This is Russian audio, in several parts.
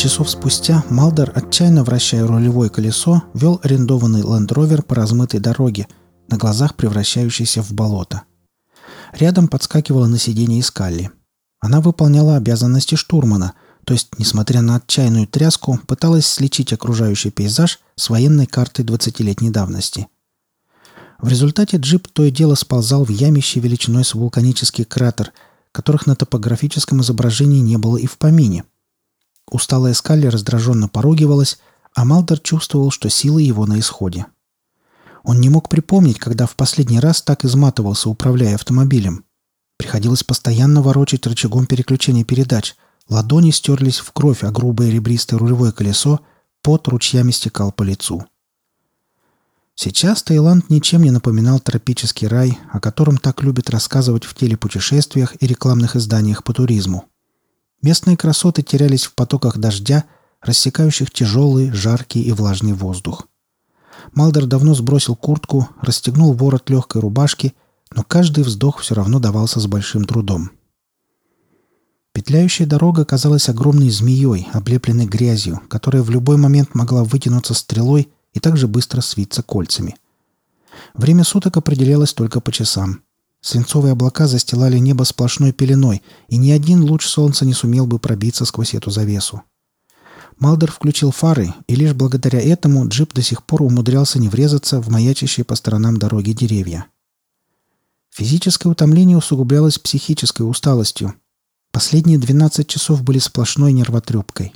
часов спустя Малдер, отчаянно вращая рулевое колесо, вел арендованный Land по размытой дороге, на глазах превращающейся в болото. Рядом подскакивала на сиденье Скалли. Она выполняла обязанности штурмана, то есть, несмотря на отчаянную тряску, пыталась сличить окружающий пейзаж с военной картой 20-летней давности. В результате джип то и дело сползал в ямище величиной с вулканический кратер, которых на топографическом изображении не было и в помине. Усталая Скалли раздраженно поругивалась, а Малдер чувствовал, что силы его на исходе. Он не мог припомнить, когда в последний раз так изматывался, управляя автомобилем. Приходилось постоянно ворочать рычагом переключения передач. Ладони стерлись в кровь, а грубое ребристое рулевое колесо под ручьями стекал по лицу. Сейчас Таиланд ничем не напоминал тропический рай, о котором так любят рассказывать в телепутешествиях и рекламных изданиях по туризму. Местные красоты терялись в потоках дождя, рассекающих тяжелый, жаркий и влажный воздух. Малдер давно сбросил куртку, расстегнул ворот легкой рубашки, но каждый вздох все равно давался с большим трудом. Петляющая дорога казалась огромной змеей, облепленной грязью, которая в любой момент могла вытянуться стрелой и также быстро свиться кольцами. Время суток определялось только по часам. Свинцовые облака застилали небо сплошной пеленой, и ни один луч солнца не сумел бы пробиться сквозь эту завесу. Малдер включил фары, и лишь благодаря этому джип до сих пор умудрялся не врезаться в маячащие по сторонам дороги деревья. Физическое утомление усугублялось психической усталостью. Последние 12 часов были сплошной нервотрепкой.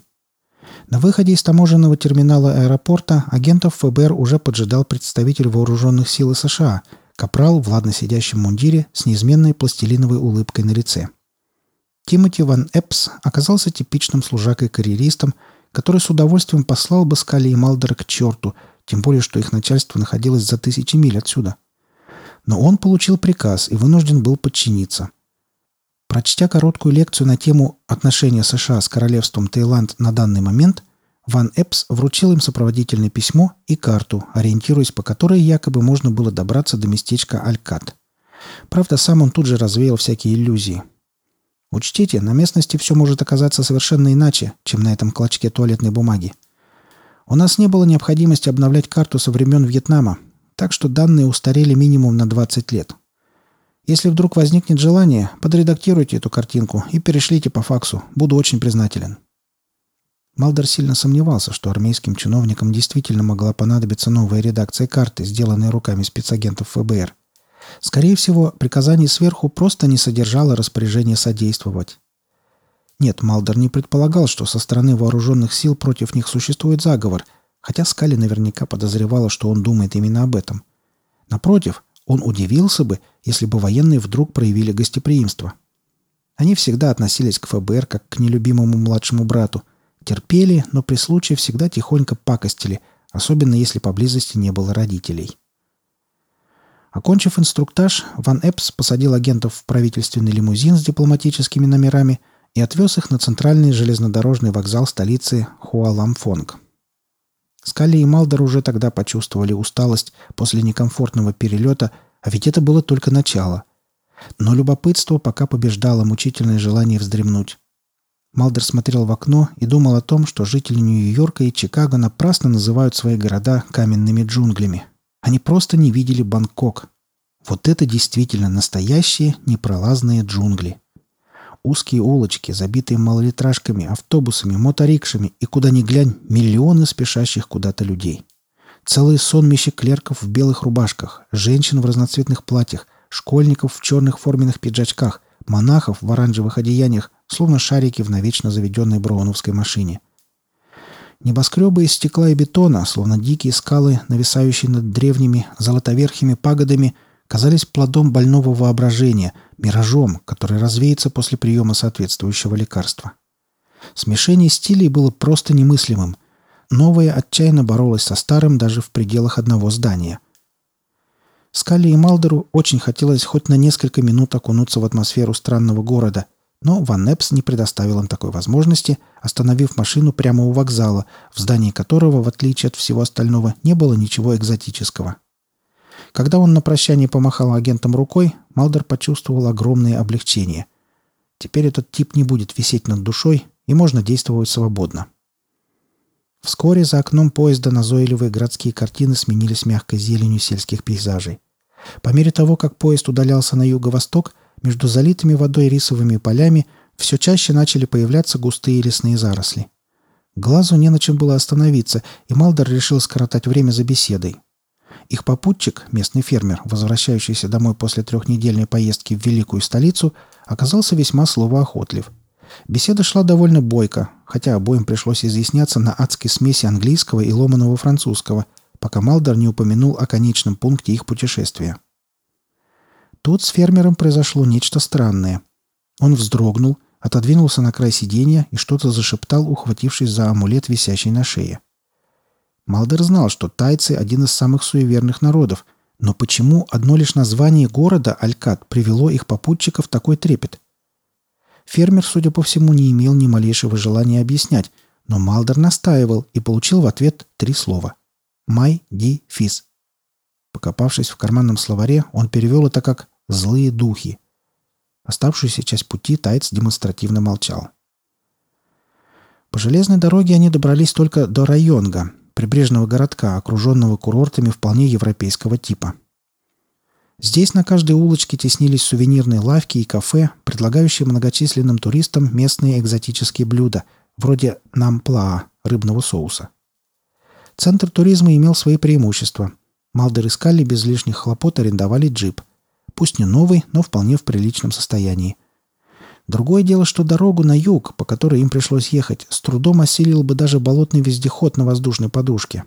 На выходе из таможенного терминала аэропорта агентов ФБР уже поджидал представитель вооруженных сил США – Капрал в ладно сидящем мундире с неизменной пластилиновой улыбкой на лице. Тимоти Ван Эпс оказался типичным служакой-карьеристом, который с удовольствием послал бы Скали и Малдера к черту, тем более, что их начальство находилось за тысячи миль отсюда. Но он получил приказ и вынужден был подчиниться. Прочтя короткую лекцию на тему «Отношения США с королевством Таиланд на данный момент», Ван Эпс вручил им сопроводительное письмо и карту, ориентируясь по которой якобы можно было добраться до местечка Алькат. Правда, сам он тут же развеял всякие иллюзии. Учтите, на местности все может оказаться совершенно иначе, чем на этом клочке туалетной бумаги. У нас не было необходимости обновлять карту со времен Вьетнама, так что данные устарели минимум на 20 лет. Если вдруг возникнет желание, подредактируйте эту картинку и перешлите по факсу. Буду очень признателен. Малдер сильно сомневался, что армейским чиновникам действительно могла понадобиться новая редакция карты, сделанная руками спецагентов ФБР. Скорее всего, приказание сверху просто не содержало распоряжения содействовать. Нет, Малдер не предполагал, что со стороны вооруженных сил против них существует заговор, хотя Скали наверняка подозревала, что он думает именно об этом. Напротив, он удивился бы, если бы военные вдруг проявили гостеприимство. Они всегда относились к ФБР как к нелюбимому младшему брату – Терпели, но при случае всегда тихонько пакостили, особенно если поблизости не было родителей. Окончив инструктаж, Ван Эпс посадил агентов в правительственный лимузин с дипломатическими номерами и отвез их на центральный железнодорожный вокзал столицы Хуаламфонг. Скали и Малдер уже тогда почувствовали усталость после некомфортного перелета, а ведь это было только начало. Но любопытство пока побеждало мучительное желание вздремнуть. Малдер смотрел в окно и думал о том, что жители Нью-Йорка и Чикаго напрасно называют свои города каменными джунглями. Они просто не видели Бангкок. Вот это действительно настоящие непролазные джунгли. Узкие улочки, забитые малолитражками, автобусами, моторикшами и куда ни глянь, миллионы спешащих куда-то людей. Целые сонмища клерков в белых рубашках, женщин в разноцветных платьях, школьников в черных форменных пиджачках, монахов в оранжевых одеяниях, словно шарики в навечно заведенной броуновской машине. Небоскребы из стекла и бетона, словно дикие скалы, нависающие над древними золотоверхими пагодами, казались плодом больного воображения, миражом, который развеется после приема соответствующего лекарства. Смешение стилей было просто немыслимым. Новое отчаянно боролось со старым даже в пределах одного здания. Скалли и Малдеру очень хотелось хоть на несколько минут окунуться в атмосферу странного города, но Ван Непс не предоставил им такой возможности, остановив машину прямо у вокзала, в здании которого, в отличие от всего остального, не было ничего экзотического. Когда он на прощание помахал агентам рукой, Малдер почувствовал огромное облегчение. Теперь этот тип не будет висеть над душой, и можно действовать свободно. Вскоре за окном поезда назойливые городские картины сменились мягкой зеленью сельских пейзажей. По мере того, как поезд удалялся на юго-восток, между залитыми водой рисовыми полями все чаще начали появляться густые лесные заросли. Глазу не на чем было остановиться, и Малдер решил скоротать время за беседой. Их попутчик, местный фермер, возвращающийся домой после трехнедельной поездки в великую столицу, оказался весьма словоохотлив – Беседа шла довольно бойко, хотя обоим пришлось изъясняться на адской смеси английского и ломаного французского, пока Малдер не упомянул о конечном пункте их путешествия. Тут с фермером произошло нечто странное. Он вздрогнул, отодвинулся на край сиденья и что-то зашептал, ухватившись за амулет, висящий на шее. Малдер знал, что тайцы – один из самых суеверных народов, но почему одно лишь название города Алькат привело их попутчиков в такой трепет? Фермер, судя по всему, не имел ни малейшего желания объяснять, но Малдер настаивал и получил в ответ три слова. «Май ди фис». Покопавшись в карманном словаре, он перевел это как «злые духи». Оставшуюся часть пути Тайц демонстративно молчал. По железной дороге они добрались только до Районга, прибрежного городка, окруженного курортами вполне европейского типа – Здесь на каждой улочке теснились сувенирные лавки и кафе, предлагающие многочисленным туристам местные экзотические блюда, вроде намплаа – рыбного соуса. Центр туризма имел свои преимущества. Малдер и без лишних хлопот арендовали джип. Пусть не новый, но вполне в приличном состоянии. Другое дело, что дорогу на юг, по которой им пришлось ехать, с трудом осилил бы даже болотный вездеход на воздушной подушке.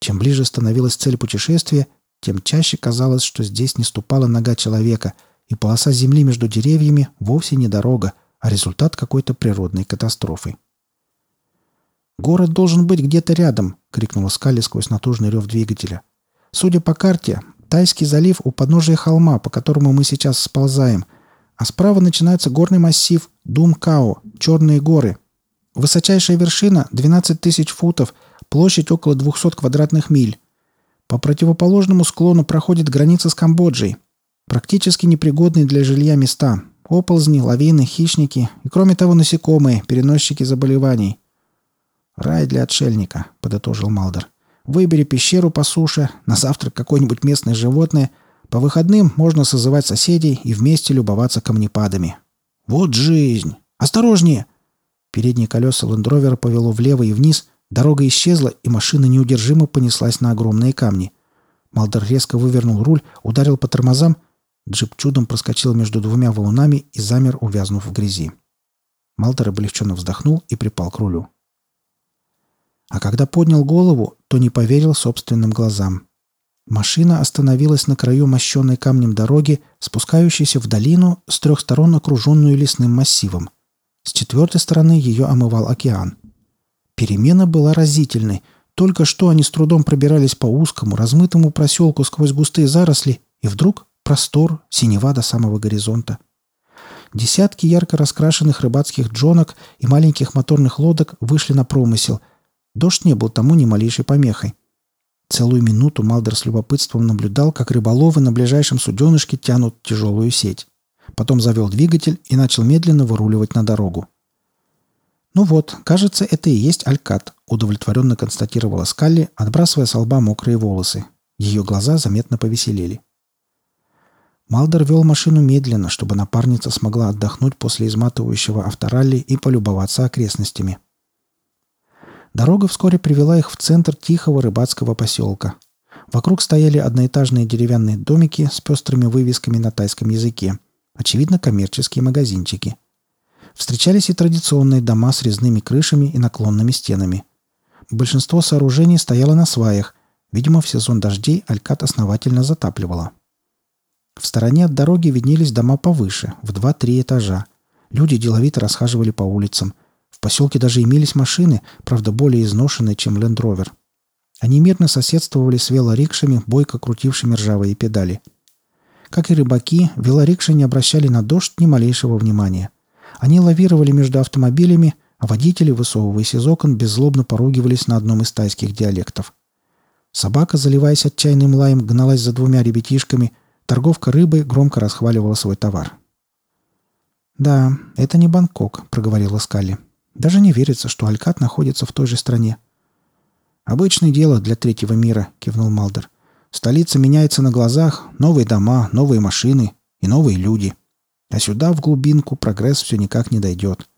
Чем ближе становилась цель путешествия, тем чаще казалось, что здесь не ступала нога человека, и полоса земли между деревьями вовсе не дорога, а результат какой-то природной катастрофы. «Город должен быть где-то рядом!» — крикнула Скали сквозь натужный рев двигателя. «Судя по карте, Тайский залив у подножия холма, по которому мы сейчас сползаем, а справа начинается горный массив Дум-Као, Черные горы. Высочайшая вершина — 12 тысяч футов, площадь около 200 квадратных миль. По противоположному склону проходит граница с Камбоджей. Практически непригодные для жилья места. Оползни, лавины, хищники и, кроме того, насекомые, переносчики заболеваний. «Рай для отшельника», — подытожил Малдер. «Выбери пещеру по суше, на завтрак какое-нибудь местное животное. По выходным можно созывать соседей и вместе любоваться камнепадами. Вот жизнь! Осторожнее!» Передние колеса лендровера повело влево и вниз, Дорога исчезла, и машина неудержимо понеслась на огромные камни. Малдер резко вывернул руль, ударил по тормозам. Джип чудом проскочил между двумя валунами и замер, увязнув в грязи. Малдер облегченно вздохнул и припал к рулю. А когда поднял голову, то не поверил собственным глазам. Машина остановилась на краю мощенной камнем дороги, спускающейся в долину, с трех сторон окруженную лесным массивом. С четвертой стороны ее омывал океан. Перемена была разительной. Только что они с трудом пробирались по узкому, размытому проселку сквозь густые заросли, и вдруг простор, синева до самого горизонта. Десятки ярко раскрашенных рыбацких джонок и маленьких моторных лодок вышли на промысел. Дождь не был тому ни малейшей помехой. Целую минуту Малдер с любопытством наблюдал, как рыболовы на ближайшем суденышке тянут тяжелую сеть. Потом завел двигатель и начал медленно выруливать на дорогу. «Ну вот, кажется, это и есть Алькат», — удовлетворенно констатировала Скалли, отбрасывая с лба мокрые волосы. Ее глаза заметно повеселели. Малдер вел машину медленно, чтобы напарница смогла отдохнуть после изматывающего авторалли и полюбоваться окрестностями. Дорога вскоре привела их в центр тихого рыбацкого поселка. Вокруг стояли одноэтажные деревянные домики с пестрыми вывесками на тайском языке. Очевидно, коммерческие магазинчики – Встречались и традиционные дома с резными крышами и наклонными стенами. Большинство сооружений стояло на сваях. Видимо, в сезон дождей Алькат основательно затапливало. В стороне от дороги виднелись дома повыше, в 2-3 этажа. Люди деловито расхаживали по улицам. В поселке даже имелись машины, правда, более изношенные, чем Лендровер. Они мирно соседствовали с велорикшами, бойко крутившими ржавые педали. Как и рыбаки, велорикши не обращали на дождь ни малейшего внимания – они лавировали между автомобилями, а водители, высовываясь из окон, беззлобно поругивались на одном из тайских диалектов. Собака, заливаясь отчаянным лаем, гналась за двумя ребятишками. Торговка рыбой громко расхваливала свой товар. «Да, это не Бангкок», — проговорила Скалли. «Даже не верится, что Алькат находится в той же стране. «Обычное дело для третьего мира», — кивнул Малдер. «Столица меняется на глазах, новые дома, новые машины и новые люди. А сюда, в глубинку, прогресс все никак не дойдет.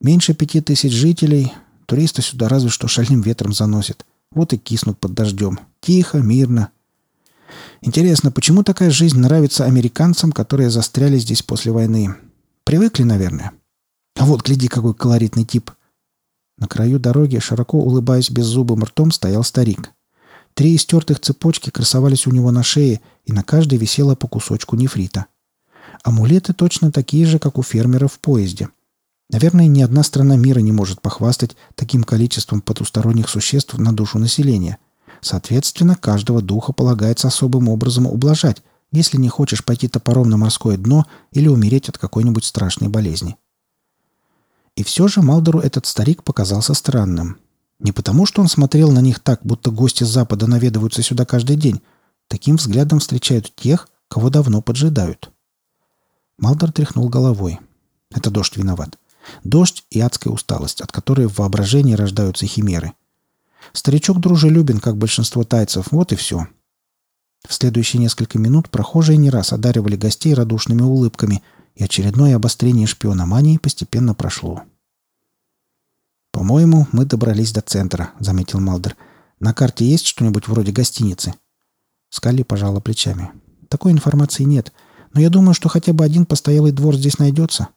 Меньше пяти тысяч жителей, туристы сюда разве что шальным ветром заносит. Вот и киснут под дождем. Тихо, мирно. Интересно, почему такая жизнь нравится американцам, которые застряли здесь после войны? Привыкли, наверное. А вот, гляди, какой колоритный тип. На краю дороги, широко улыбаясь беззубым ртом, стоял старик. Три истертых цепочки красовались у него на шее, и на каждой висело по кусочку нефрита. Амулеты точно такие же, как у фермера в поезде. Наверное, ни одна страна мира не может похвастать таким количеством потусторонних существ на душу населения. Соответственно, каждого духа полагается особым образом ублажать, если не хочешь пойти топором на морское дно или умереть от какой-нибудь страшной болезни. И все же Малдору этот старик показался странным. Не потому, что он смотрел на них так, будто гости с Запада наведываются сюда каждый день. Таким взглядом встречают тех, кого давно поджидают. Малдор тряхнул головой. Это дождь виноват. Дождь и адская усталость, от которой в воображении рождаются химеры. Старичок дружелюбен, как большинство тайцев, вот и все. В следующие несколько минут прохожие не раз одаривали гостей радушными улыбками, и очередное обострение шпиономании постепенно прошло. «По-моему, мы добрались до центра», — заметил Малдер. «На карте есть что-нибудь вроде гостиницы?» Скалли пожала плечами. «Такой информации нет, но я думаю, что хотя бы один постоялый двор здесь найдется.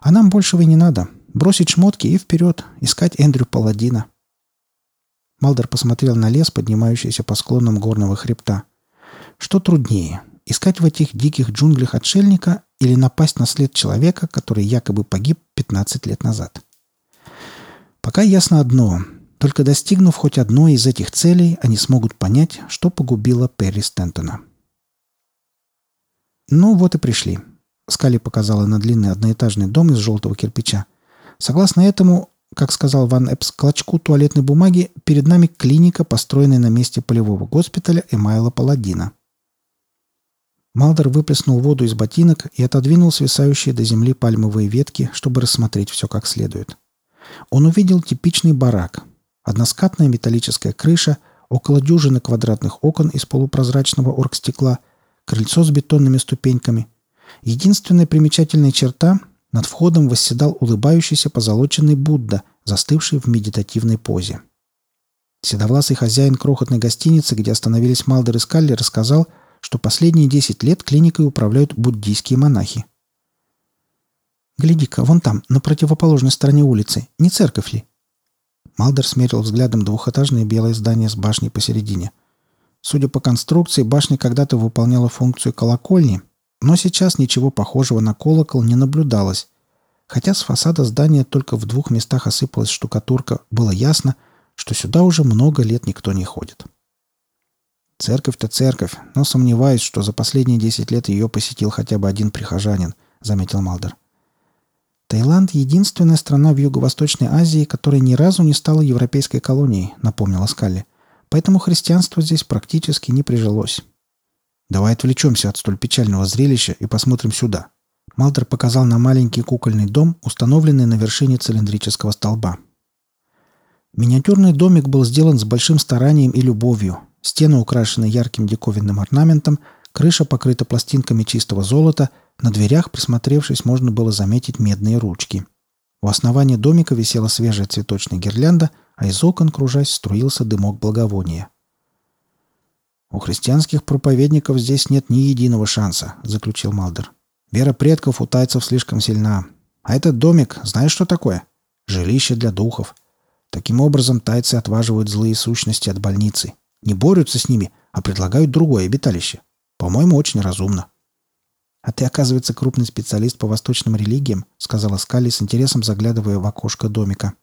А нам большего и не надо. Бросить шмотки и вперед, искать Эндрю Паладина. Малдер посмотрел на лес, поднимающийся по склонам горного хребта. Что труднее, искать в этих диких джунглях отшельника или напасть на след человека, который якобы погиб 15 лет назад? Пока ясно одно. Только достигнув хоть одной из этих целей, они смогут понять, что погубило Перри Стентона. Ну вот и пришли. Скали показала на длинный одноэтажный дом из желтого кирпича. Согласно этому, как сказал Ван Эпс, клочку туалетной бумаги перед нами клиника, построенная на месте полевого госпиталя Эмайла Паладина. Малдер выплеснул воду из ботинок и отодвинул свисающие до земли пальмовые ветки, чтобы рассмотреть все как следует. Он увидел типичный барак. Односкатная металлическая крыша, около дюжины квадратных окон из полупрозрачного оргстекла, крыльцо с бетонными ступеньками – Единственная примечательная черта – над входом восседал улыбающийся позолоченный Будда, застывший в медитативной позе. Седовласый хозяин крохотной гостиницы, где остановились Малдер и Скалли, рассказал, что последние 10 лет клиникой управляют буддийские монахи. «Гляди-ка, вон там, на противоположной стороне улицы. Не церковь ли?» Малдер смерил взглядом двухэтажное белое здание с башней посередине. Судя по конструкции, башня когда-то выполняла функцию колокольни – но сейчас ничего похожего на колокол не наблюдалось. Хотя с фасада здания только в двух местах осыпалась штукатурка, было ясно, что сюда уже много лет никто не ходит. «Церковь-то церковь, но сомневаюсь, что за последние десять лет ее посетил хотя бы один прихожанин», — заметил Малдер. «Таиланд — единственная страна в Юго-Восточной Азии, которая ни разу не стала европейской колонией», — напомнила Скалли. «Поэтому христианство здесь практически не прижилось». Давай отвлечемся от столь печального зрелища и посмотрим сюда. Малдер показал на маленький кукольный дом, установленный на вершине цилиндрического столба. Миниатюрный домик был сделан с большим старанием и любовью. Стены украшены ярким диковинным орнаментом, крыша покрыта пластинками чистого золота, на дверях, присмотревшись, можно было заметить медные ручки. У основания домика висела свежая цветочная гирлянда, а из окон, кружась, струился дымок благовония. «У христианских проповедников здесь нет ни единого шанса», — заключил Малдер. «Вера предков у тайцев слишком сильна. А этот домик, знаешь, что такое? Жилище для духов. Таким образом тайцы отваживают злые сущности от больницы. Не борются с ними, а предлагают другое обиталище. По-моему, очень разумно». «А ты, оказывается, крупный специалист по восточным религиям», — сказала Скалли с интересом, заглядывая в окошко домика.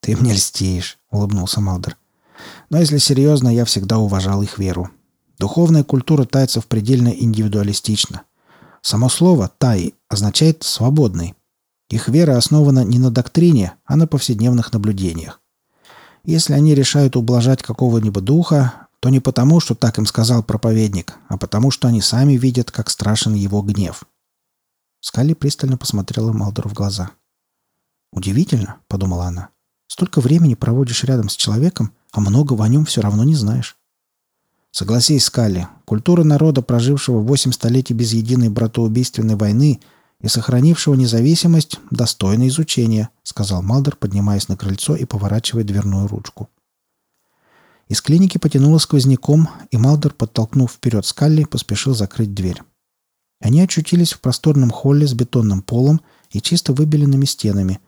«Ты мне льстишь», — улыбнулся Малдер. «Но если серьезно, я всегда уважал их веру. Духовная культура тайцев предельно индивидуалистична. Само слово «тай» означает «свободный». Их вера основана не на доктрине, а на повседневных наблюдениях. Если они решают ублажать какого-нибудь духа, то не потому, что так им сказал проповедник, а потому, что они сами видят, как страшен его гнев. Скалли пристально посмотрела Малдору в глаза. «Удивительно», — подумала она. «Столько времени проводишь рядом с человеком, а многого о нем все равно не знаешь. Согласись, Скалли, культура народа, прожившего восемь столетий без единой братоубийственной войны и сохранившего независимость, достойна изучения, сказал Малдер, поднимаясь на крыльцо и поворачивая дверную ручку. Из клиники потянуло сквозняком, и Малдер, подтолкнув вперед Скалли, поспешил закрыть дверь. Они очутились в просторном холле с бетонным полом и чисто выбеленными стенами.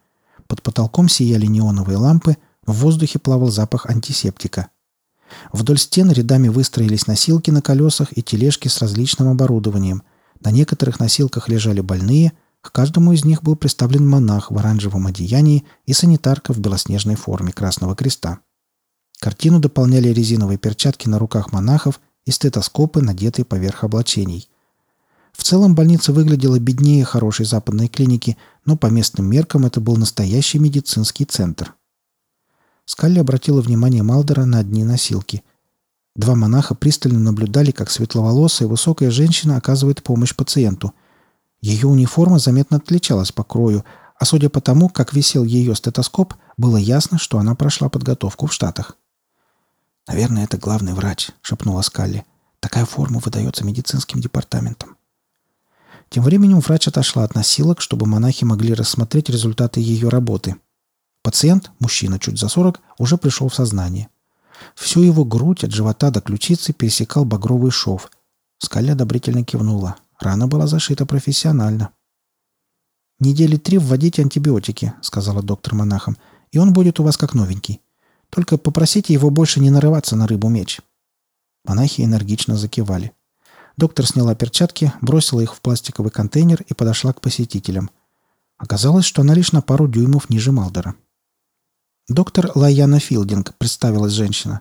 Под потолком сияли неоновые лампы, в воздухе плавал запах антисептика. Вдоль стен рядами выстроились носилки на колесах и тележки с различным оборудованием. На некоторых носилках лежали больные, к каждому из них был представлен монах в оранжевом одеянии и санитарка в белоснежной форме Красного Креста. Картину дополняли резиновые перчатки на руках монахов и стетоскопы, надетые поверх облачений. В целом больница выглядела беднее хорошей западной клиники, но по местным меркам это был настоящий медицинский центр. Скалли обратила внимание Малдера на одни носилки. Два монаха пристально наблюдали, как светловолосая высокая женщина оказывает помощь пациенту. Ее униформа заметно отличалась по крою, а судя по тому, как висел ее стетоскоп, было ясно, что она прошла подготовку в Штатах. «Наверное, это главный врач», — шепнула Скалли. «Такая форма выдается медицинским департаментом». Тем временем врач отошла от носилок, чтобы монахи могли рассмотреть результаты ее работы. Пациент, мужчина чуть за 40, уже пришел в сознание. Всю его грудь от живота до ключицы пересекал багровый шов. Скаля одобрительно кивнула. Рана была зашита профессионально. «Недели три вводите антибиотики», — сказала доктор монахам, «и он будет у вас как новенький. Только попросите его больше не нарываться на рыбу-меч». Монахи энергично закивали. Доктор сняла перчатки, бросила их в пластиковый контейнер и подошла к посетителям. Оказалось, что она лишь на пару дюймов ниже Малдера. «Доктор Лаяна Филдинг», — представилась женщина.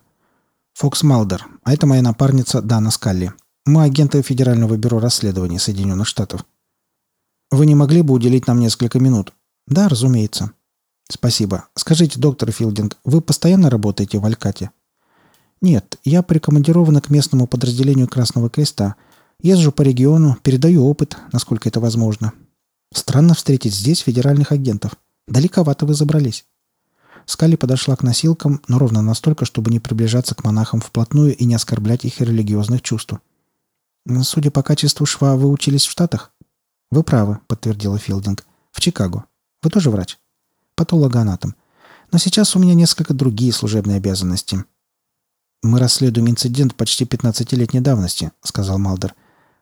«Фокс Малдер, а это моя напарница Дана Скалли. Мы агенты Федерального бюро расследований Соединенных Штатов. Вы не могли бы уделить нам несколько минут?» «Да, разумеется». «Спасибо. Скажите, доктор Филдинг, вы постоянно работаете в Алькате?» «Нет, я прикомандирована к местному подразделению Красного Креста. Езжу по региону, передаю опыт, насколько это возможно. Странно встретить здесь федеральных агентов. Далековато вы забрались». Скали подошла к носилкам, но ровно настолько, чтобы не приближаться к монахам вплотную и не оскорблять их религиозных чувств. «Судя по качеству шва, вы учились в Штатах?» «Вы правы», — подтвердила Филдинг. «В Чикаго. Вы тоже врач?» «Патологоанатом. Но сейчас у меня несколько другие служебные обязанности. «Мы расследуем инцидент почти 15-летней давности», — сказал Малдер.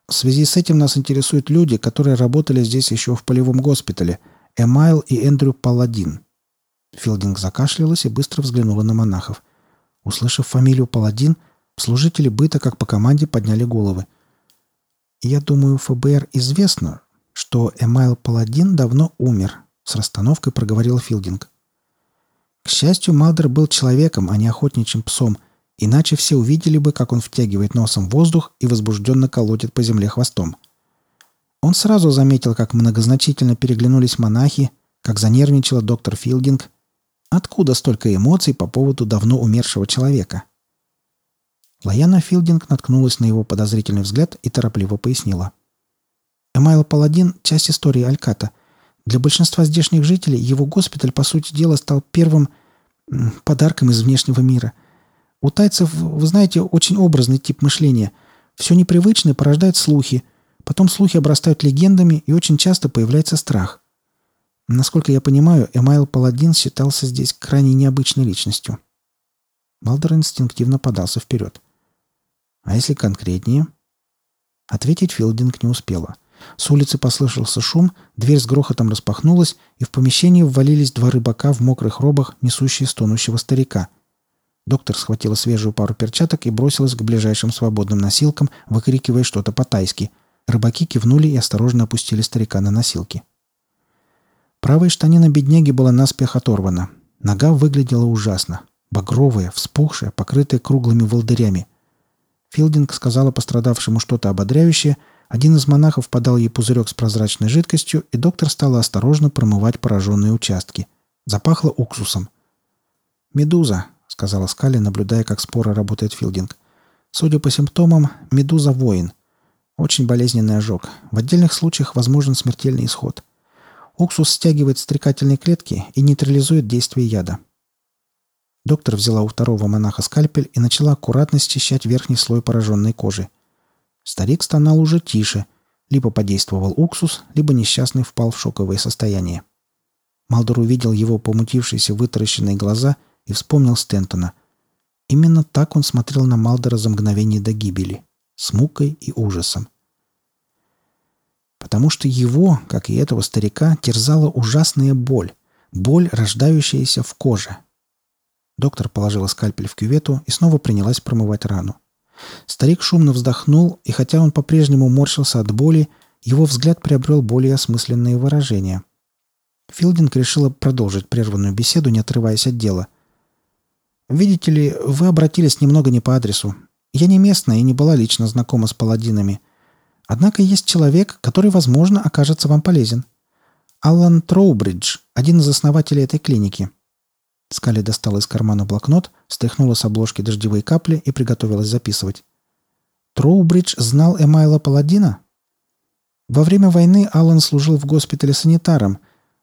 «В связи с этим нас интересуют люди, которые работали здесь еще в полевом госпитале. Эмайл и Эндрю Паладин». Филдинг закашлялась и быстро взглянула на монахов. Услышав фамилию Паладин, служители быта как по команде подняли головы. «Я думаю, ФБР известно, что Эмайл Паладин давно умер», — с расстановкой проговорил Филдинг. К счастью, Малдер был человеком, а не охотничьим псом — Иначе все увидели бы, как он втягивает носом воздух и возбужденно колотит по земле хвостом. Он сразу заметил, как многозначительно переглянулись монахи, как занервничала доктор Филдинг. Откуда столько эмоций по поводу давно умершего человека? Лаяна Филдинг наткнулась на его подозрительный взгляд и торопливо пояснила. Эмайл Паладин – часть истории Альката. Для большинства здешних жителей его госпиталь, по сути дела, стал первым подарком из внешнего мира – у тайцев, вы знаете, очень образный тип мышления. Все непривычное порождает слухи. Потом слухи обрастают легендами, и очень часто появляется страх. Насколько я понимаю, Эмайл Паладин считался здесь крайне необычной личностью. Малдер инстинктивно подался вперед. «А если конкретнее?» Ответить Филдинг не успела. С улицы послышался шум, дверь с грохотом распахнулась, и в помещение ввалились два рыбака в мокрых робах, несущие стонущего старика – Доктор схватила свежую пару перчаток и бросилась к ближайшим свободным носилкам, выкрикивая что-то по-тайски. Рыбаки кивнули и осторожно опустили старика на носилки. Правая штанина бедняги была наспех оторвана. Нога выглядела ужасно. Багровая, вспухшая, покрытая круглыми волдырями. Филдинг сказала пострадавшему что-то ободряющее, один из монахов подал ей пузырек с прозрачной жидкостью, и доктор стала осторожно промывать пораженные участки. Запахло уксусом. «Медуза», сказала Скали, наблюдая, как споро работает Филдинг. Судя по симптомам, медуза воин. Очень болезненный ожог. В отдельных случаях возможен смертельный исход. Уксус стягивает стрекательные клетки и нейтрализует действие яда. Доктор взяла у второго монаха скальпель и начала аккуратно счищать верхний слой пораженной кожи. Старик стонал уже тише. Либо подействовал уксус, либо несчастный впал в шоковое состояние. Малдор увидел его помутившиеся вытаращенные глаза и вспомнил Стентона. Именно так он смотрел на Малдора за мгновение до гибели. С мукой и ужасом. Потому что его, как и этого старика, терзала ужасная боль. Боль, рождающаяся в коже. Доктор положила скальпель в кювету и снова принялась промывать рану. Старик шумно вздохнул, и хотя он по-прежнему морщился от боли, его взгляд приобрел более осмысленные выражения. Филдинг решила продолжить прерванную беседу, не отрываясь от дела. «Видите ли, вы обратились немного не по адресу. Я не местная и не была лично знакома с паладинами. Однако есть человек, который, возможно, окажется вам полезен. Аллан Троубридж, один из основателей этой клиники. Скали достала из кармана блокнот, стряхнула с обложки дождевые капли и приготовилась записывать. Троубридж знал Эмайла Паладина? Во время войны Аллан служил в госпитале санитаром.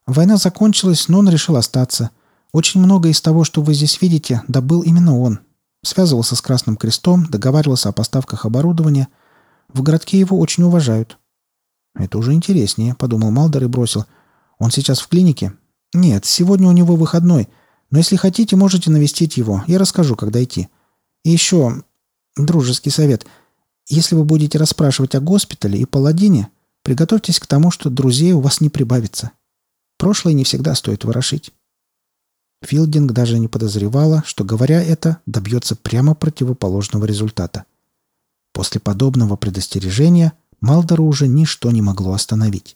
Война закончилась, но он решил остаться. Очень много из того, что вы здесь видите, добыл именно он. Связывался с Красным Крестом, договаривался о поставках оборудования. В городке его очень уважают. «Это уже интереснее», — подумал Малдер и бросил. «Он сейчас в клинике?» «Нет, сегодня у него выходной. Но если хотите, можете навестить его. Я расскажу, когда идти. И еще дружеский совет. Если вы будете расспрашивать о госпитале и паладине, приготовьтесь к тому, что друзей у вас не прибавится. Прошлое не всегда стоит ворошить. Филдинг даже не подозревала, что, говоря это, добьется прямо противоположного результата. После подобного предостережения Малдору уже ничто не могло остановить.